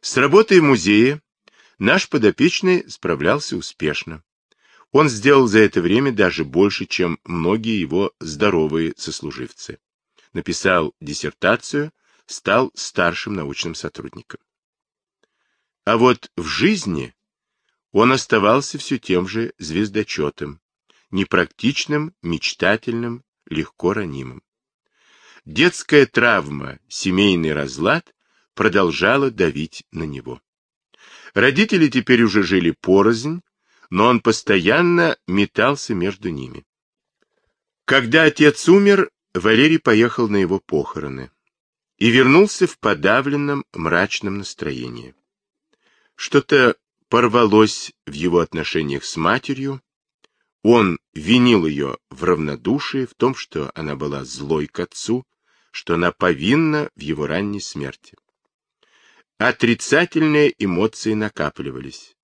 С работой музея наш подопечный справлялся успешно. Он сделал за это время даже больше, чем многие его здоровые сослуживцы. Написал диссертацию, стал старшим научным сотрудником. А вот в жизни он оставался все тем же звездочетом, непрактичным, мечтательным, легко ранимым. Детская травма, семейный разлад продолжала давить на него. Родители теперь уже жили порознь, но он постоянно метался между ними. Когда отец умер, Валерий поехал на его похороны и вернулся в подавленном мрачном настроении. Что-то порвалось в его отношениях с матерью, он винил ее в равнодушии, в том, что она была злой к отцу, что она повинна в его ранней смерти. Отрицательные эмоции накапливались.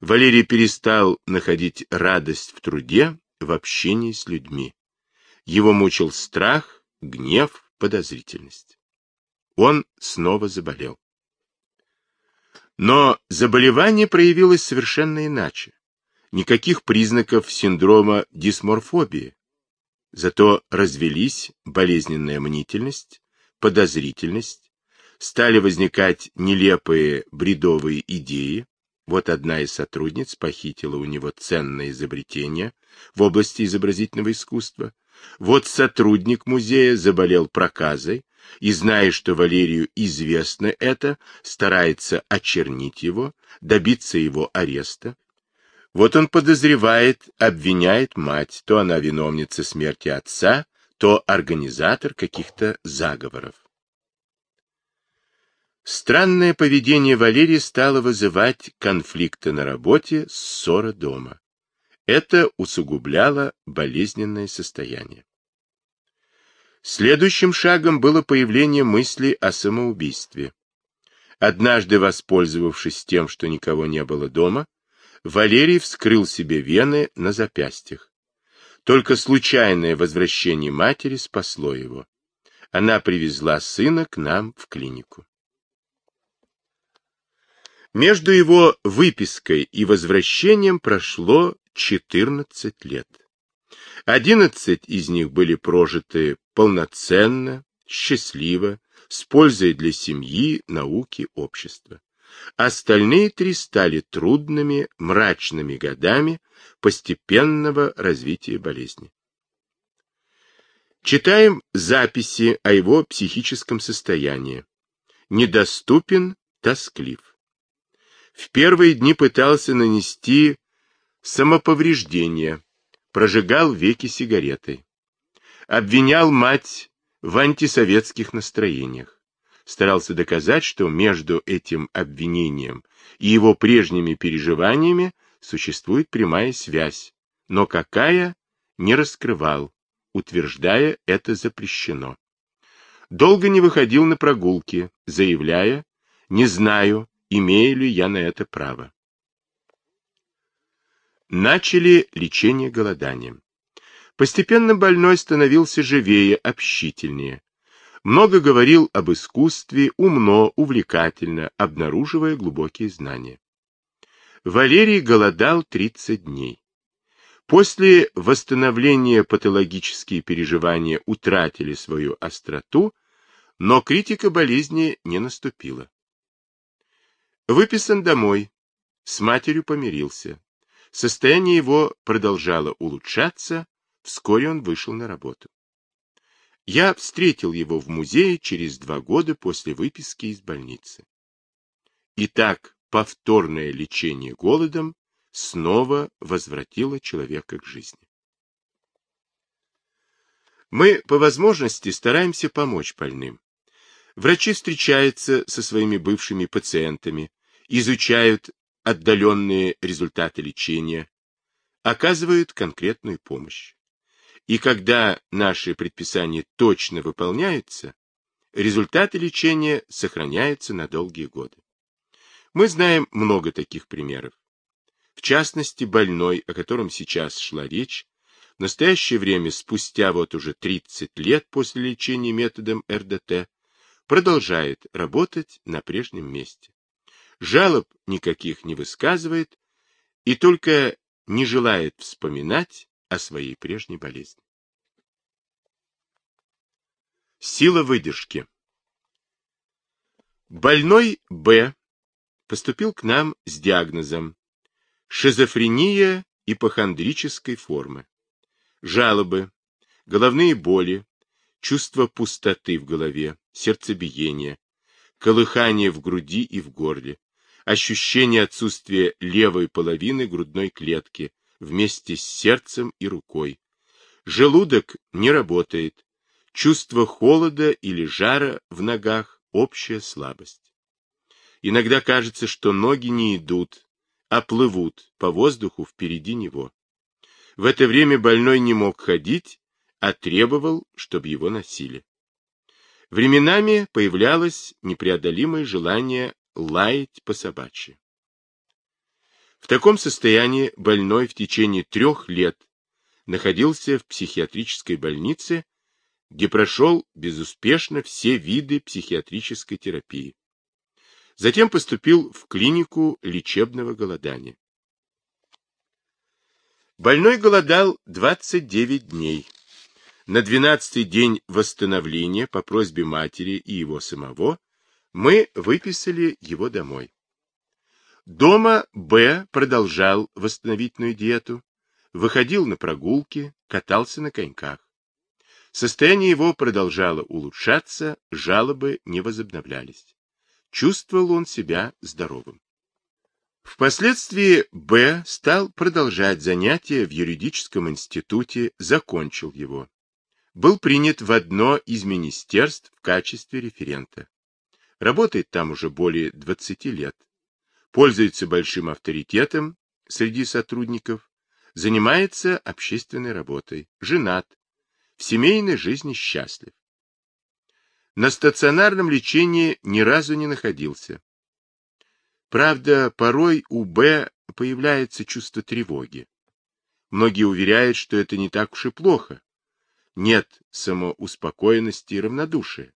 Валерий перестал находить радость в труде, в общении с людьми. Его мучил страх, гнев, подозрительность. Он снова заболел. Но заболевание проявилось совершенно иначе. Никаких признаков синдрома дисморфобии. Зато развелись болезненная мнительность, подозрительность, стали возникать нелепые бредовые идеи, вот одна из сотрудниц похитила у него ценное изобретение в области изобразительного искусства. Вот сотрудник музея заболел проказой, и, зная, что Валерию известно это, старается очернить его, добиться его ареста. Вот он подозревает, обвиняет мать, то она виновница смерти отца, то организатор каких-то заговоров. Странное поведение Валерии стало вызывать конфликты на работе, ссоры дома. Это усугубляло болезненное состояние. Следующим шагом было появление мысли о самоубийстве. Однажды, воспользовавшись тем, что никого не было дома, Валерий вскрыл себе вены на запястьях. Только случайное возвращение матери спасло его. Она привезла сына к нам в клинику. Между его выпиской и возвращением прошло 14 лет. 11 из них были прожиты полноценно, счастливо, с пользой для семьи, науки, общества. Остальные три стали трудными, мрачными годами постепенного развития болезни. Читаем записи о его психическом состоянии. Недоступен, тосклив в первые дни пытался нанести самоповреждение, прожигал веки сигаретой. Обвинял мать в антисоветских настроениях. Старался доказать, что между этим обвинением и его прежними переживаниями существует прямая связь, но какая — не раскрывал, утверждая это запрещено. Долго не выходил на прогулки, заявляя «не знаю, имею ли я на это право. Начали лечение голоданием. Постепенно больной становился живее, общительнее. Много говорил об искусстве, умно, увлекательно, обнаруживая глубокие знания. Валерий голодал 30 дней. После восстановления патологические переживания утратили свою остроту, но критика болезни не наступила. Выписан домой. С матерью помирился. Состояние его продолжало улучшаться. Вскоре он вышел на работу. Я встретил его в музее через два года после выписки из больницы. Итак, повторное лечение голодом снова возвратило человека к жизни. Мы по возможности стараемся помочь больным. Врачи встречаются со своими бывшими пациентами, изучают отдаленные результаты лечения, оказывают конкретную помощь. И когда наши предписания точно выполняются, результаты лечения сохраняются на долгие годы. Мы знаем много таких примеров. В частности, больной, о котором сейчас шла речь, в настоящее время, спустя вот уже 30 лет после лечения методом РДТ, продолжает работать на прежнем месте. жалоб никаких не высказывает и только не желает вспоминать о своей прежней болезни. Сила выдержки Больной Б поступил к нам с диагнозом шизофрения ипохондрической формы. Жалобы, головные боли, чувство пустоты в голове, сердцебиение, колыхание в груди и в горле, ощущение отсутствия левой половины грудной клетки вместе с сердцем и рукой. Желудок не работает, чувство холода или жара в ногах, общая слабость. Иногда кажется, что ноги не идут, а плывут по воздуху впереди него. В это время больной не мог ходить, а требовал, чтобы его носили. Временами появлялось непреодолимое желание лаять по собачьи. В таком состоянии больной в течение трех лет находился в психиатрической больнице, где прошел безуспешно все виды психиатрической терапии. Затем поступил в клинику лечебного голодания. Больной голодал 29 дней. На 12-й день восстановления по просьбе матери и его самого мы выписали его домой. Дома Б продолжал восстановительную диету, выходил на прогулки, катался на коньках. Состояние его продолжало улучшаться, жалобы не возобновлялись. Чувствовал он себя здоровым. Впоследствии Б стал продолжать занятия в юридическом институте, закончил его. Был принят в одно из министерств в качестве референта. Работает там уже более 20 лет. Пользуется большим авторитетом среди сотрудников, занимается общественной работой, женат, в семейной жизни счастлив. На стационарном лечении ни разу не находился. Правда, порой у Б появляется чувство тревоги. Многие уверяют, что это не так уж и плохо. Нет самоуспокоенности и равнодушия.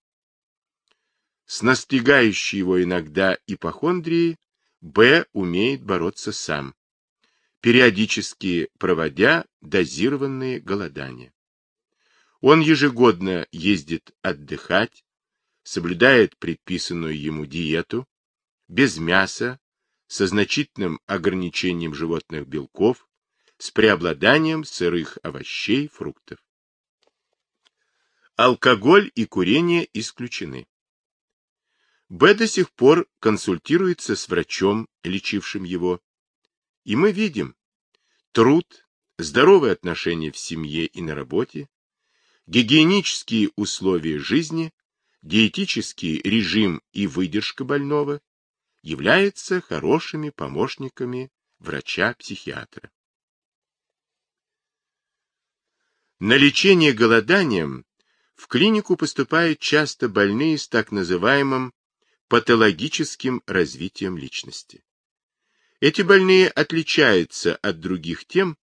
С настигающей его иногда ипохондрией Б умеет бороться сам, периодически проводя дозированные голодания. Он ежегодно ездит отдыхать, соблюдает предписанную ему диету, без мяса, со значительным ограничением животных белков, с преобладанием сырых овощей, фруктов. Алкоголь и курение исключены. Б до сих пор консультируется с врачом, лечившим его. И мы видим труд, здоровые отношения в семье и на работе, гигиенические условия жизни, диетический режим и выдержка больного являются хорошими помощниками врача-психиатра. На лечение голоданием в клинику поступают часто больные с так называемым патологическим развитием личности. Эти больные отличаются от других тем,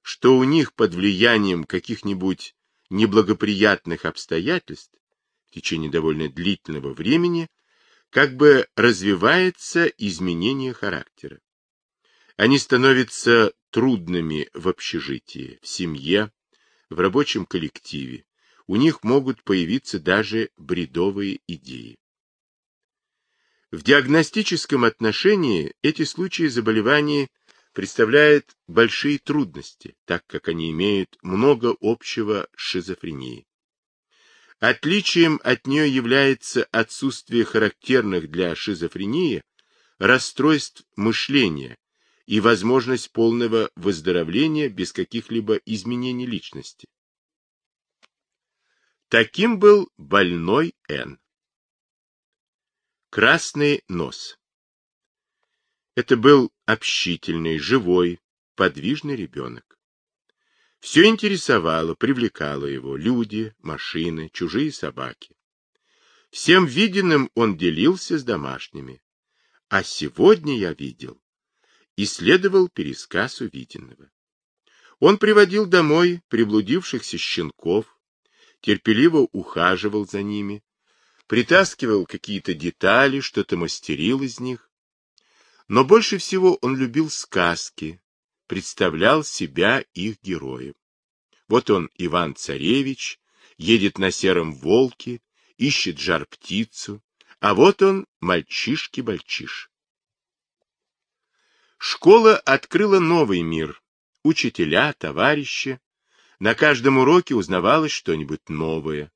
что у них под влиянием каких-нибудь неблагоприятных обстоятельств в течение довольно длительного времени как бы развивается изменение характера. Они становятся трудными в общежитии, в семье, в рабочем коллективе. У них могут появиться даже бредовые идеи. В диагностическом отношении эти случаи заболеваний представляют большие трудности, так как они имеют много общего с шизофренией. Отличием от нее является отсутствие характерных для шизофрении расстройств мышления и возможность полного выздоровления без каких-либо изменений личности. Таким был больной Н. Красный нос. Это был общительный, живой, подвижный ребенок. Все интересовало, привлекало его люди, машины, чужие собаки. Всем виденным он делился с домашними. А сегодня я видел, исследовал пересказ увиденного. Он приводил домой приблудившихся щенков, терпеливо ухаживал за ними, притаскивал какие-то детали, что-то мастерил из них. Но больше всего он любил сказки, представлял себя их героем. Вот он, Иван-царевич, едет на сером волке, ищет жар-птицу, а вот он, мальчишки-бальчиш. Школа открыла новый мир. Учителя, товарищи. На каждом уроке узнавалось что-нибудь новое.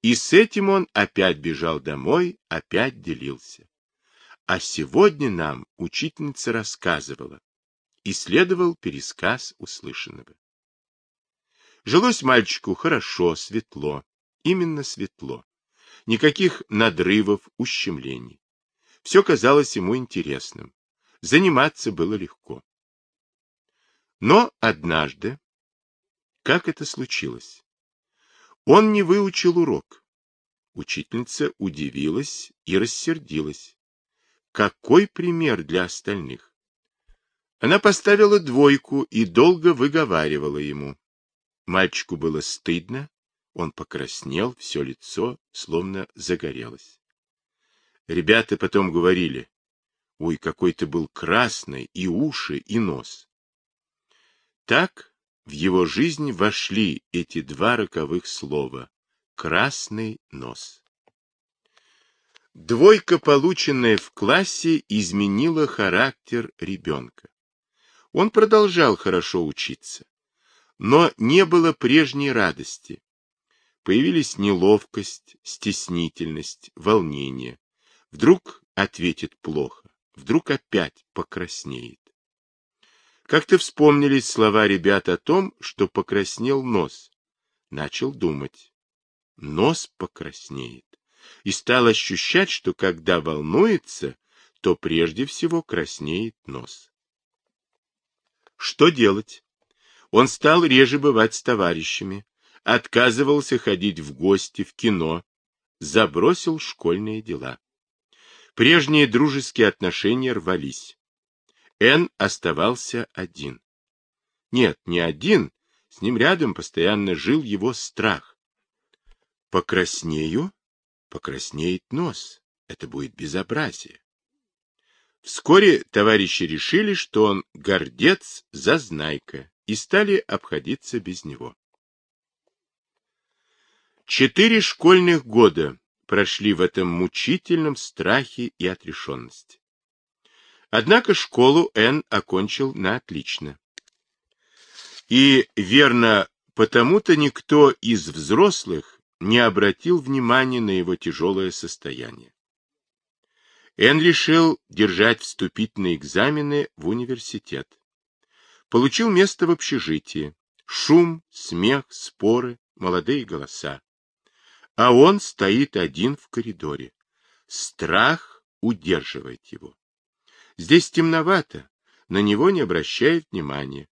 И с этим он опять бежал домой, опять делился. А сегодня нам учительница рассказывала. И следовал пересказ услышанного. Жилось мальчику хорошо, светло, именно светло. Никаких надрывов, ущемлений. Все казалось ему интересным. Заниматься было легко. Но однажды, как это случилось? Он не выучил урок. Учительница удивилась и рассердилась. Какой пример для остальных? Она поставила двойку и долго выговаривала ему. Мальчику было стыдно, он покраснел, все лицо словно загорелось. Ребята потом говорили, ой, какой ты был красный, и уши, и нос. Так в его жизнь вошли эти два роковых слова — красный нос. Двойка, полученная в классе, изменила характер ребенка. Он продолжал хорошо учиться, но не было прежней радости. Появились неловкость, стеснительность, волнение. Вдруг ответит плохо, вдруг опять покраснеет. Как-то вспомнились слова ребят о том, что покраснел нос. Начал думать. Нос покраснеет и стал ощущать, что когда волнуется, то прежде всего краснеет нос. Что делать? Он стал реже бывать с товарищами, отказывался ходить в гости, в кино, забросил школьные дела. Прежние дружеские отношения рвались. Н оставался один. Нет, не один, с ним рядом постоянно жил его страх. Покраснею, покраснеет нос. Это будет безобразие. Вскоре товарищи решили, что он гордец, зазнайка, и стали обходиться без него. Четыре школьных года прошли в этом мучительном страхе и отрешенности. Однако школу Н окончил на отлично. И, верно, потому-то никто из взрослых не обратил внимания на его тяжелое состояние. Эн решил держать вступительные экзамены в университет. Получил место в общежитии. Шум, смех, споры, молодые голоса. А он стоит один в коридоре. Страх удерживает его. Здесь темновато, на него не обращает внимания,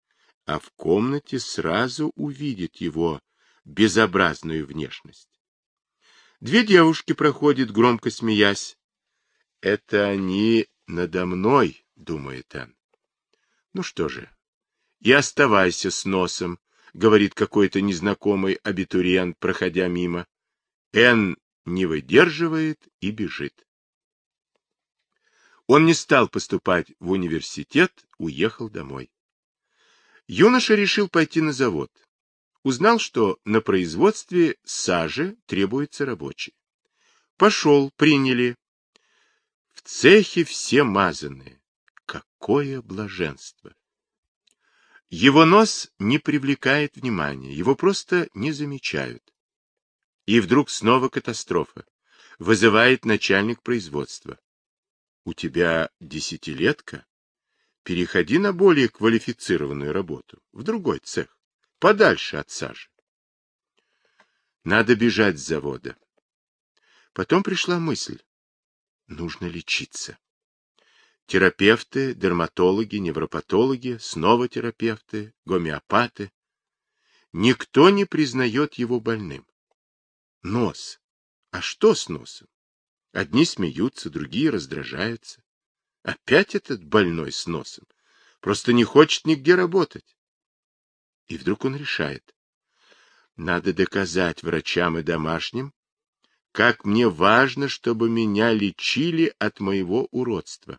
а в комнате сразу увидит его безобразную внешность. Две девушки проходят, громко смеясь. «Это они надо мной», — думает он. «Ну что же, и оставайся с носом», — говорит какой-то незнакомый абитуриент, проходя мимо. Н не выдерживает и бежит. Он не стал поступать в университет, уехал домой. Юноша решил пойти на завод. Узнал, что на производстве сажи требуется рабочий. Пошел, приняли. В цехе все мазанные. Какое блаженство! Его нос не привлекает внимания, его просто не замечают. И вдруг снова катастрофа. Вызывает начальник производства. У тебя десятилетка? Переходи на более квалифицированную работу, в другой цех подальше от сажи. Надо бежать с завода. Потом пришла мысль. Нужно лечиться. Терапевты, дерматологи, невропатологи, снова терапевты, гомеопаты. Никто не признает его больным. Нос. А что с носом? Одни смеются, другие раздражаются. Опять этот больной с носом. Просто не хочет нигде работать. И вдруг он решает. Надо доказать врачам и домашним, как мне важно, чтобы меня лечили от моего уродства.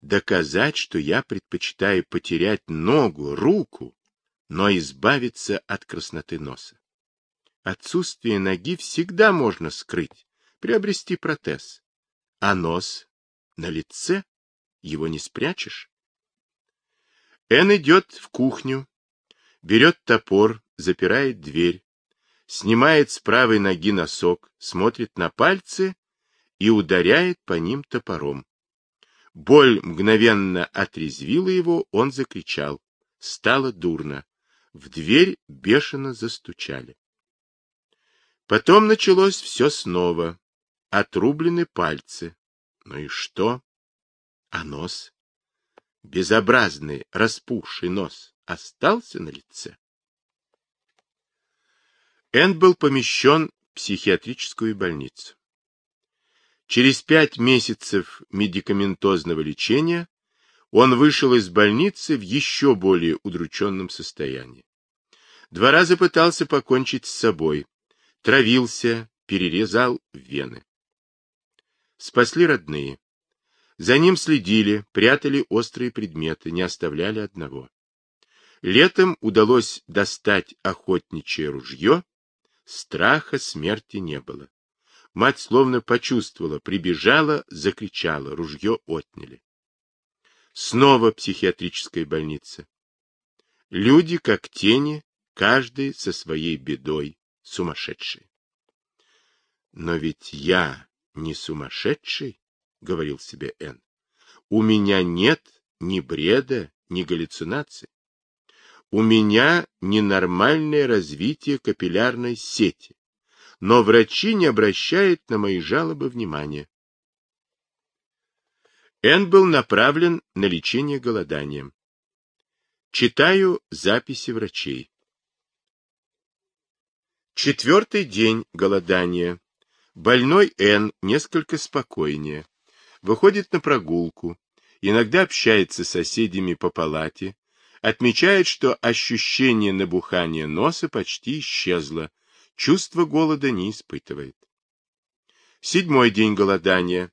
доказать, что я предпочитаю потерять ногу, руку, но избавиться от красноты носа. Отсутствие ноги всегда можно скрыть, приобрести протез. А нос на лице, его не спрячешь. Эн идет в кухню, берет топор, запирает дверь, снимает с правой ноги носок, смотрит на пальцы и ударяет по ним топором. Боль мгновенно отрезвила его, он закричал. Стало дурно. В дверь бешено застучали. Потом началось все снова. Отрублены пальцы. Ну и что? А нос? Безобразный, распухший нос остался на лице. Энн был помещен в психиатрическую больницу. Через пять месяцев медикаментозного лечения он вышел из больницы в еще более удрученном состоянии. Два раза пытался покончить с собой, травился, перерезал вены. Спасли родные. За ним следили, прятали острые предметы, не оставляли одного. Летом удалось достать охотничье ружье, страха смерти не было. Мать словно почувствовала, прибежала, закричала, ружье отняли. Снова психиатрическая больница. Люди, как тени, каждый со своей бедой, сумасшедшие. Но ведь я не сумасшедший, говорил себе Н. У меня нет ни бреда, ни галлюцинаций. У меня ненормальное развитие капиллярной сети но врачи не обращают на мои жалобы внимания. Н был направлен на лечение голоданием. Читаю записи врачей. Четвертый день голодания. Больной Н несколько спокойнее. Выходит на прогулку, иногда общается с соседями по палате, отмечает, что ощущение набухания носа почти исчезло, чувство голода не испытывает. Седьмой день голодания.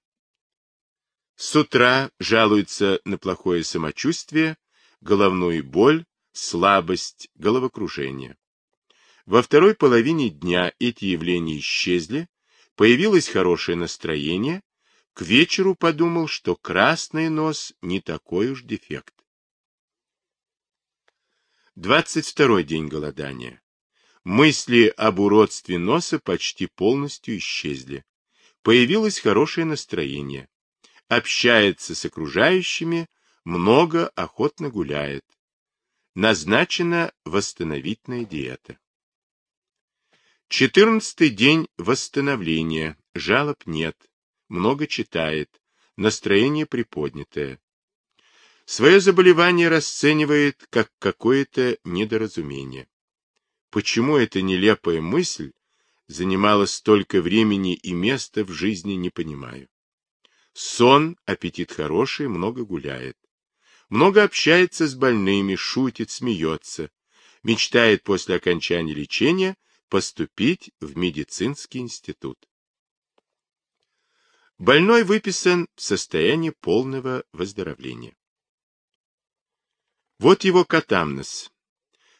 С утра жалуется на плохое самочувствие, головную боль, слабость, головокружение. Во второй половине дня эти явления исчезли, появилось хорошее настроение, к вечеру подумал, что красный нос не такой уж дефект. Двадцать второй день голодания. Мысли об уродстве носа почти полностью исчезли. Появилось хорошее настроение. Общается с окружающими, много охотно гуляет. Назначена восстановительная диета. Четырнадцатый день восстановления. Жалоб нет. Много читает. Настроение приподнятое. Свое заболевание расценивает как какое-то недоразумение. Почему эта нелепая мысль занимала столько времени и места в жизни, не понимаю. Сон, аппетит хороший, много гуляет. Много общается с больными, шутит, смеется. Мечтает после окончания лечения поступить в медицинский институт. Больной выписан в состоянии полного выздоровления. Вот его катамнез,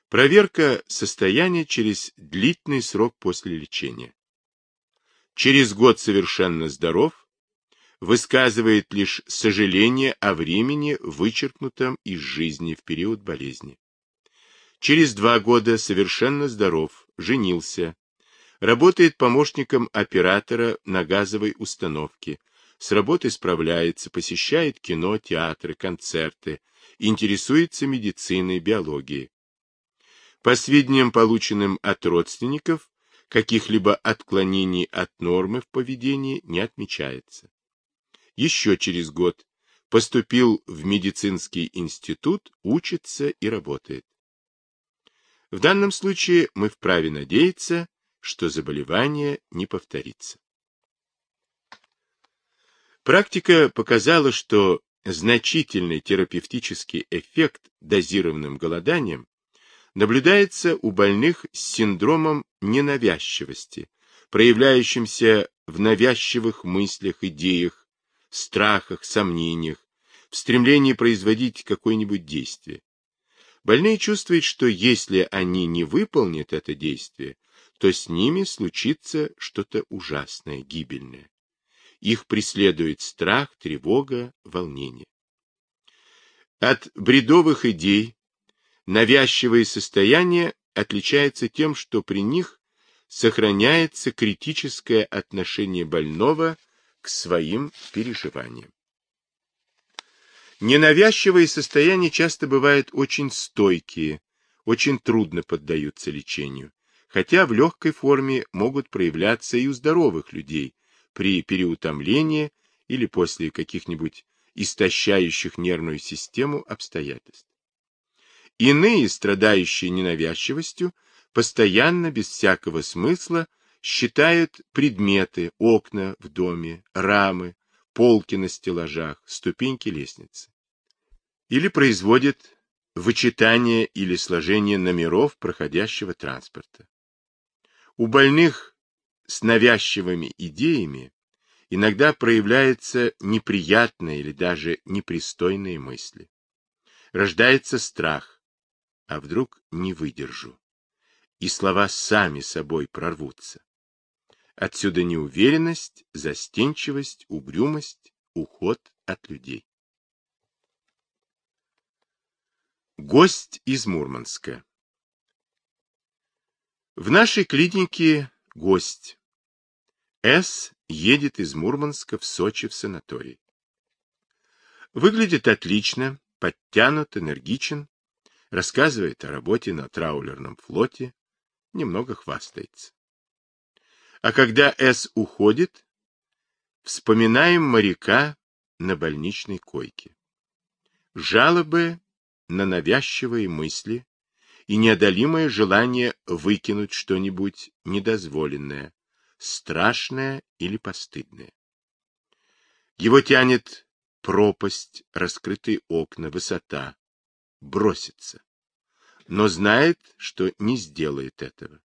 Проверка состояния через длительный срок после лечения. Через год совершенно здоров, высказывает лишь сожаление о времени, вычеркнутом из жизни в период болезни. Через два года совершенно здоров, женился, работает помощником оператора на газовой установке, с работой справляется, посещает кино, театры, концерты, интересуется медициной, биологией. По сведениям, полученным от родственников, каких-либо отклонений от нормы в поведении не отмечается. Еще через год поступил в медицинский институт, учится и работает. В данном случае мы вправе надеяться, что заболевание не повторится. Практика показала, что значительный терапевтический эффект дозированным голоданием наблюдается у больных с синдромом ненавязчивости, проявляющимся в навязчивых мыслях, идеях, страхах, сомнениях, в стремлении производить какое-нибудь действие. Больные чувствуют, что если они не выполнят это действие, то с ними случится что-то ужасное, гибельное. Их преследует страх, тревога, волнение. От бредовых идей навязчивое состояние отличается тем, что при них сохраняется критическое отношение больного к своим переживаниям. Ненавязчивые состояния часто бывают очень стойкие, очень трудно поддаются лечению, хотя в легкой форме могут проявляться и у здоровых людей при переутомлении или после каких-нибудь истощающих нервную систему обстоятельств. Иные, страдающие ненавязчивостью, постоянно, без всякого смысла, считают предметы, окна в доме, рамы, полки на стеллажах, ступеньки лестницы или производит вычитание или сложение номеров проходящего транспорта. У больных с навязчивыми идеями иногда проявляются неприятные или даже непристойные мысли. Рождается страх, а вдруг не выдержу, и слова сами собой прорвутся. Отсюда неуверенность, застенчивость, угрюмость, уход от людей. Гость из Мурманска. В нашей клинике гость. С. едет из Мурманска в Сочи в санаторий. Выглядит отлично, подтянут, энергичен, рассказывает о работе на траулерном флоте, немного хвастается. А когда С уходит, вспоминаем моряка на больничной койке. Жалобы на навязчивые мысли и неодолимое желание выкинуть что-нибудь недозволенное, страшное или постыдное. Его тянет пропасть, раскрытые окна, высота, бросится, но знает, что не сделает этого.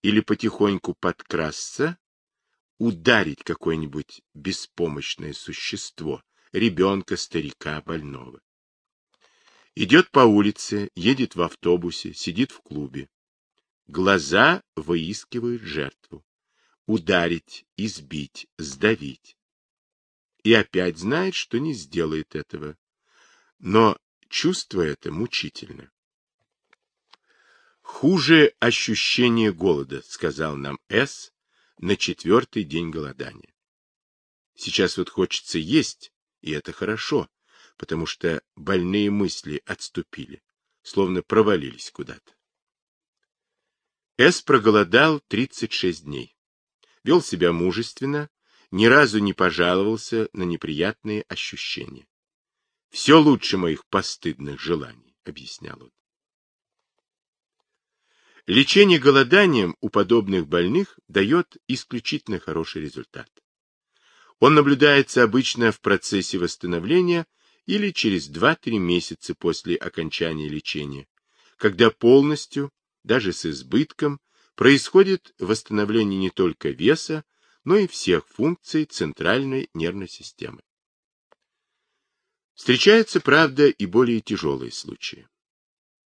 Или потихоньку подкрасться, ударить какое-нибудь беспомощное существо, ребенка, старика, больного. Идет по улице, едет в автобусе, сидит в клубе. Глаза выискивают жертву. Ударить, избить, сдавить. И опять знает, что не сделает этого. Но чувство это мучительно. Хуже ощущение голода, сказал нам С на четвертый день голодания. Сейчас вот хочется есть, и это хорошо потому что больные мысли отступили, словно провалились куда-то. С проголодал 36 дней. Вел себя мужественно, ни разу не пожаловался на неприятные ощущения. Все лучше моих постыдных желаний, объяснял он. Лечение голоданием у подобных больных дает исключительно хороший результат. Он наблюдается обычно в процессе восстановления или через 2-3 месяца после окончания лечения, когда полностью, даже с избытком, происходит восстановление не только веса, но и всех функций центральной нервной системы. Встречаются, правда, и более тяжелые случаи.